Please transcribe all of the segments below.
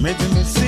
making me see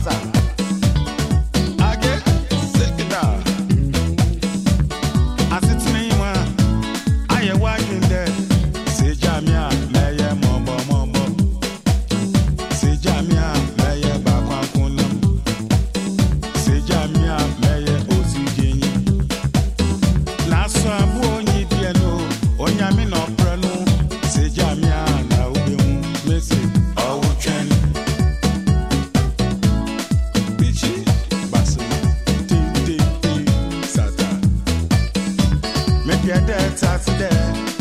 nnɛ better today.